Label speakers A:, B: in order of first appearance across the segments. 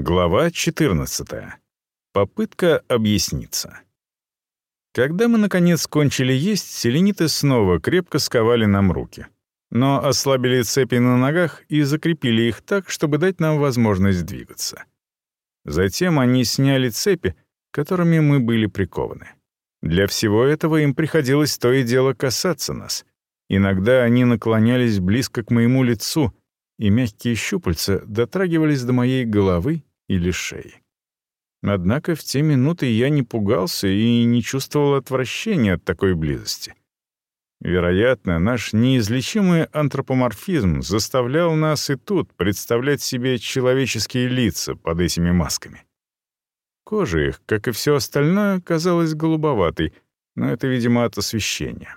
A: Глава 14. Попытка объясниться. Когда мы, наконец, кончили есть, селениты снова крепко сковали нам руки. Но ослабили цепи на ногах и закрепили их так, чтобы дать нам возможность двигаться. Затем они сняли цепи, которыми мы были прикованы. Для всего этого им приходилось то и дело касаться нас. Иногда они наклонялись близко к моему лицу, и мягкие щупальца дотрагивались до моей головы или шеи. Однако в те минуты я не пугался и не чувствовал отвращения от такой близости. Вероятно, наш неизлечимый антропоморфизм заставлял нас и тут представлять себе человеческие лица под этими масками. Кожа их, как и все остальное, казалась голубоватой, но это, видимо, от освещения.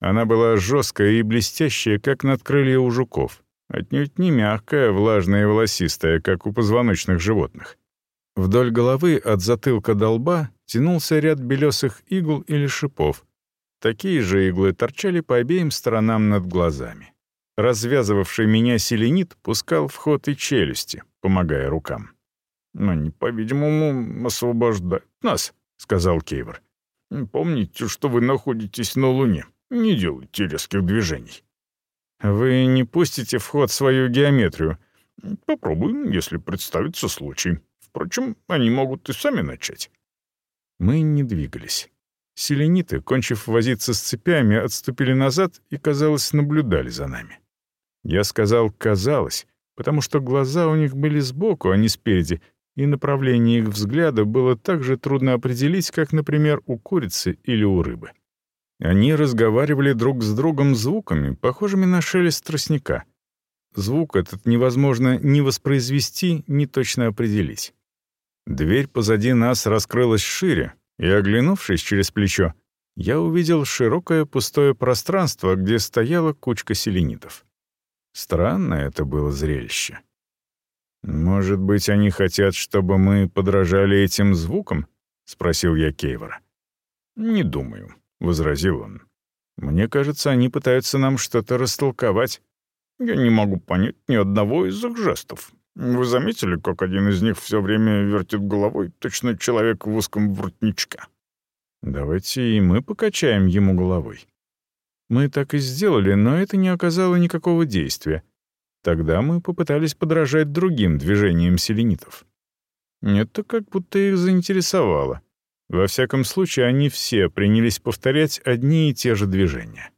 A: Она была жесткая и блестящая, как надкрылья у жуков, Отнюдь не мягкая, влажная и волосистая, как у позвоночных животных. Вдоль головы от затылка до лба тянулся ряд белесых игл или шипов. Такие же иглы торчали по обеим сторонам над глазами. Развязывавший меня селенит пускал в ход и челюсти, помогая рукам. «Они, по-видимому, освобождают нас», — сказал Кейвор. «Помните, что вы находитесь на Луне. Не делайте резких движений».
B: Вы не пустите в ход свою геометрию.
A: Попробуем, если представится случай. Впрочем, они могут и сами начать.
B: Мы не двигались. Селениты, кончив возиться с цепями, отступили назад и, казалось, наблюдали за нами. Я сказал «казалось», потому что глаза у них были сбоку, а не спереди, и направление их взгляда было так же трудно определить, как, например, у курицы или у рыбы. Они разговаривали друг с другом звуками, похожими на шелест тростника. Звук этот невозможно ни воспроизвести, ни точно определить. Дверь позади нас раскрылась шире, и, оглянувшись через плечо, я увидел широкое пустое пространство, где стояла кучка селенитов. Странное это было зрелище. «Может быть, они хотят, чтобы мы подражали этим звукам?» — спросил я Кейвора.
A: «Не думаю», возразил он.
B: «Мне кажется, они пытаются нам что-то растолковать.
A: Я не могу понять ни одного из их жестов. Вы заметили, как один из них все время вертит головой, точно человек в узком воротничке?»
B: «Давайте и мы покачаем ему головой». Мы так и сделали, но это не оказало никакого действия. Тогда мы попытались подражать другим движениям селенитов. Это как будто их заинтересовало. Во всяком случае, они все принялись повторять одни и те же движения.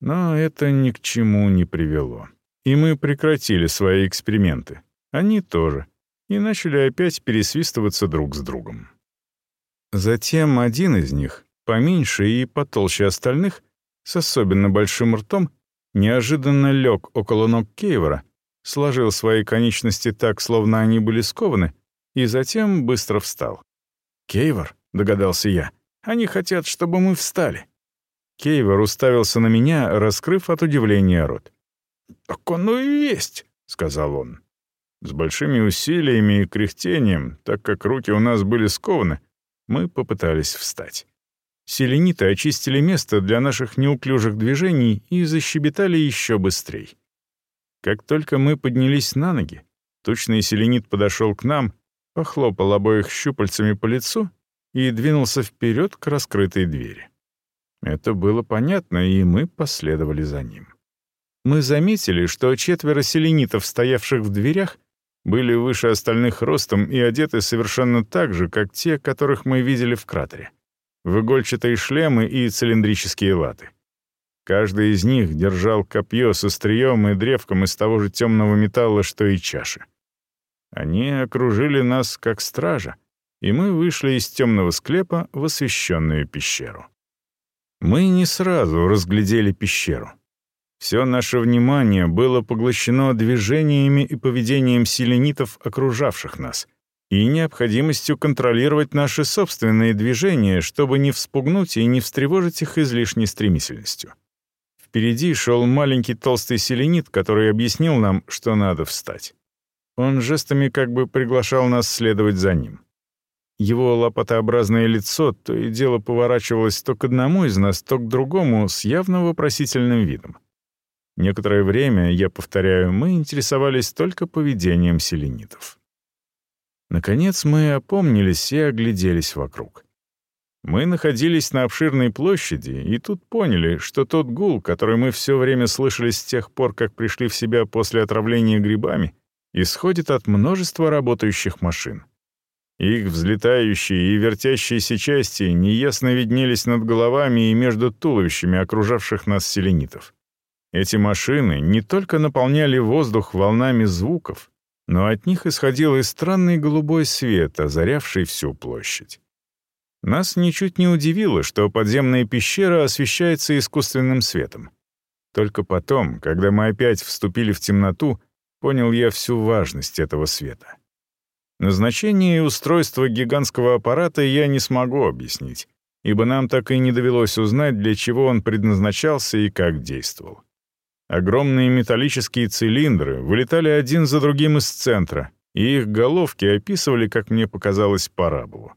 B: Но это ни к чему не привело. И мы прекратили свои эксперименты. Они тоже. И начали опять пересвистываться друг с другом. Затем один из них, поменьше и потолще остальных, с особенно большим ртом, неожиданно лег около ног Кейвора, сложил свои конечности так, словно они были скованы, и затем быстро встал. «Кейвор», догадался я. «Они хотят, чтобы мы встали». Кейвор уставился на меня, раскрыв от удивления рот.
A: «Так оно и есть», — сказал он.
B: С большими усилиями и кряхтением, так как руки у нас были скованы, мы попытались встать. Селениты очистили место для наших неуклюжих движений и защебетали еще быстрее. Как только мы поднялись на ноги, тучный селенит подошел к нам, похлопал обоих щупальцами по лицу и двинулся вперед к раскрытой двери. Это было понятно, и мы последовали за ним. Мы заметили, что четверо селенитов, стоявших в дверях, были выше остальных ростом и одеты совершенно так же, как те, которых мы видели в кратере. В игольчатые шлемы и цилиндрические латы. Каждый из них держал копье со стрием и древком из того же темного металла, что и чаши. Они окружили нас как стража, и мы вышли из темного склепа в освещенную пещеру. Мы не сразу разглядели пещеру. Все наше внимание было поглощено движениями и поведением селенитов, окружавших нас, и необходимостью контролировать наши собственные движения, чтобы не вспугнуть и не встревожить их излишней стремительностью. Впереди шел маленький толстый селенит, который объяснил нам, что надо встать. Он жестами как бы приглашал нас следовать за ним. Его лопатообразное лицо то и дело поворачивалось то к одному из нас, то к другому с явно вопросительным видом. Некоторое время, я повторяю, мы интересовались только поведением селенитов.
A: Наконец мы опомнились и огляделись вокруг. Мы находились на обширной площади и тут поняли, что тот гул, который мы все время слышали с тех пор, как пришли в себя после отравления грибами, исходит от множества работающих машин. Их взлетающие и вертящиеся части неясно виднелись над головами и между туловищами окружавших нас селенитов. Эти машины не только наполняли воздух волнами звуков, но от них исходил и странный голубой свет, озарявший всю площадь. Нас ничуть не удивило, что подземная пещера освещается искусственным светом. Только потом, когда мы опять вступили в темноту, понял я всю важность этого света. Назначение и устройство гигантского аппарата я не смогу объяснить, ибо нам так и не довелось узнать, для чего он предназначался и как действовал. Огромные металлические цилиндры вылетали один за другим из центра, и их головки описывали, как мне показалось, параболу.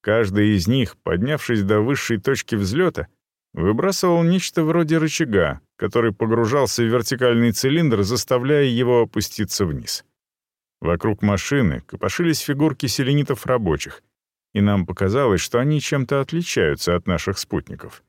A: Каждый из них, поднявшись до высшей точки взлета, выбрасывал нечто вроде рычага, который погружался в вертикальный цилиндр, заставляя его опуститься вниз. Вокруг машины копошились фигурки селенитов рабочих, и нам показалось, что они чем-то отличаются от наших спутников.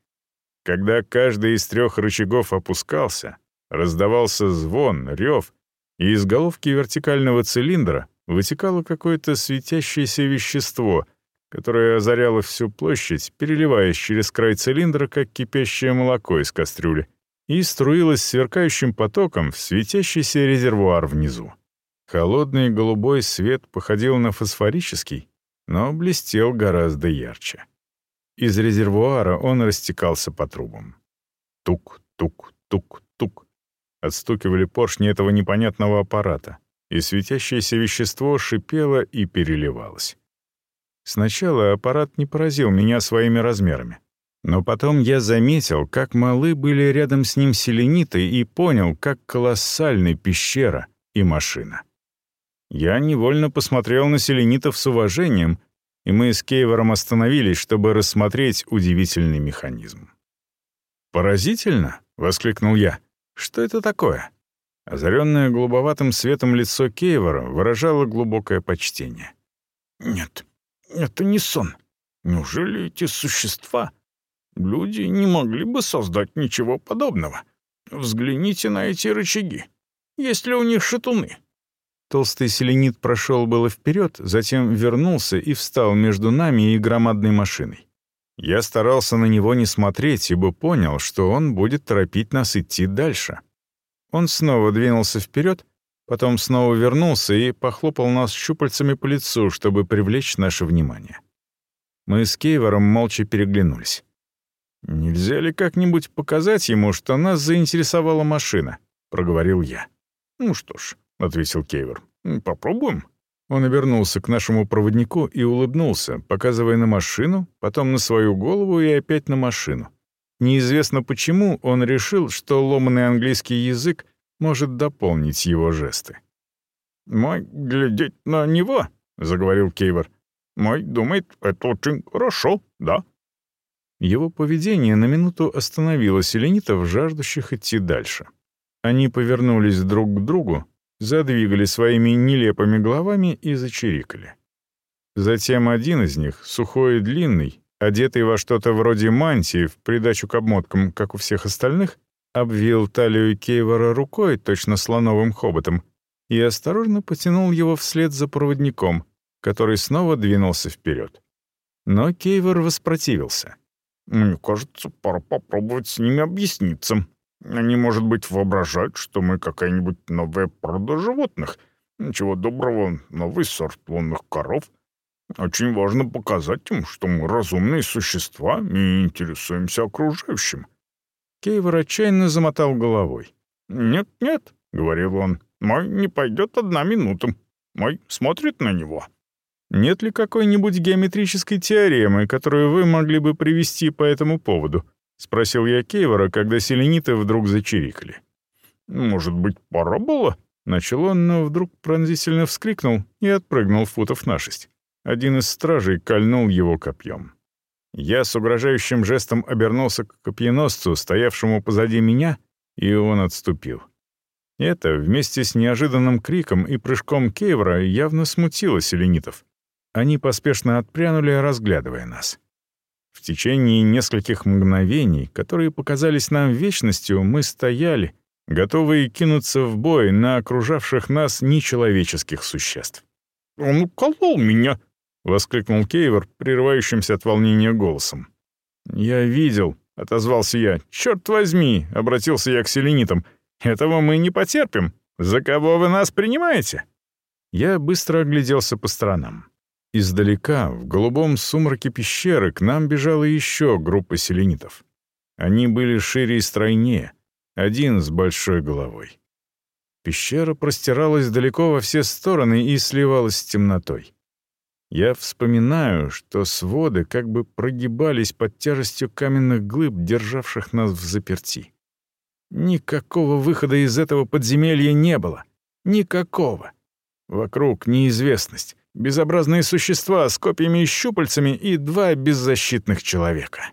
A: Когда каждый из трех рычагов опускался, раздавался звон, рев, и из головки вертикального цилиндра вытекало какое-то светящееся вещество, которое озаряло всю площадь, переливаясь через край цилиндра, как кипящее молоко из кастрюли, и струилось сверкающим потоком в светящийся резервуар внизу. Холодный голубой свет походил на фосфорический, но блестел гораздо ярче. Из резервуара он растекался по трубам. Тук-тук-тук-тук. Отстукивали поршни этого непонятного аппарата, и светящееся вещество шипело и переливалось. Сначала аппарат не поразил меня своими размерами. Но потом я заметил, как малы были рядом с ним селениты и понял, как колоссальны пещера и машина. Я невольно посмотрел на селенитов с уважением и мы с Кейвором остановились, чтобы рассмотреть удивительный механизм. «Поразительно!» — воскликнул я. «Что это такое?» Озаренное голубоватым светом лицо Кейвора выражало глубокое почтение.
B: «Нет, это не сон. Неужели эти существа, люди, не могли бы создать ничего подобного? Взгляните на эти рычаги. Есть ли у них шатуны?
A: Толстый селенит прошел было вперед, затем вернулся и встал между нами и громадной машиной. Я старался на него не смотреть, ибо понял, что он будет торопить нас идти дальше. Он снова двинулся вперед, потом снова вернулся и похлопал нас щупальцами по лицу, чтобы привлечь наше внимание. Мы с Кейвором молча переглянулись. «Нельзя ли как-нибудь показать ему, что нас заинтересовала машина?» — проговорил я.
B: «Ну что ж, — ответил Кейвер. «Попробуем».
A: Он обернулся к нашему проводнику и улыбнулся, показывая на машину, потом на свою голову и опять на машину. Неизвестно почему он решил, что ломанный английский язык может дополнить его жесты.
B: «Мой глядеть на него», — заговорил Кейвер. «Мой думает, это очень хорошо, да?»
A: Его поведение на минуту остановило селенитов, жаждущих идти дальше. Они повернулись друг к другу, задвигали своими нелепыми головами и зачирикали. Затем один из них, сухой и длинный, одетый во что-то вроде мантии в придачу к обмоткам, как у всех остальных, обвил талию Кейвора рукой, точно слоновым хоботом, и осторожно потянул его вслед за проводником, который снова двинулся вперед. Но Кейвор воспротивился.
B: «Мне кажется, пора попробовать с ними объясниться», они, может быть, воображают, что мы какая-нибудь новая порода животных. Ничего доброго, новый сорт лунных коров. Очень важно показать им, что мы разумные существа и интересуемся окружающим».
A: Кейвор отчаянно замотал головой.
B: «Нет-нет», — говорил он, — «мой не пойдет одна минута. Мой смотрит на него».
A: «Нет ли какой-нибудь геометрической теоремы, которую вы могли бы привести по этому поводу?» — спросил я Кейвора, когда селениты вдруг зачирикали.
B: «Может быть, пора было?» — начал он, но вдруг пронзительно вскрикнул и отпрыгнул футов на шесть. Один из стражей кольнул его копьем.
A: Я с угрожающим жестом обернулся к копьеносцу, стоявшему позади меня, и он отступил. Это, вместе с неожиданным криком и прыжком Кейвора, явно смутило селенитов. Они поспешно отпрянули, разглядывая нас. В течение нескольких мгновений, которые показались нам вечностью, мы стояли, готовые кинуться в бой на окружавших нас нечеловеческих существ.
B: «Он уколол меня!»
A: — воскликнул Кейвор, прерывающимся от волнения голосом. «Я видел», — отозвался я. «Черт возьми!» — обратился я к селенитам. «Этого мы не потерпим. За кого вы нас принимаете?» Я быстро огляделся по сторонам. Издалека, в голубом сумраке пещеры, к нам бежала еще группа селенитов. Они были шире и стройнее, один с большой головой. Пещера простиралась далеко во все стороны и сливалась с темнотой. Я вспоминаю, что своды как бы прогибались под тяжестью каменных глыб, державших нас в заперти. Никакого выхода из этого подземелья не было. Никакого. Вокруг неизвестность безобразные существа с копьями и щупальцами и два беззащитных человека.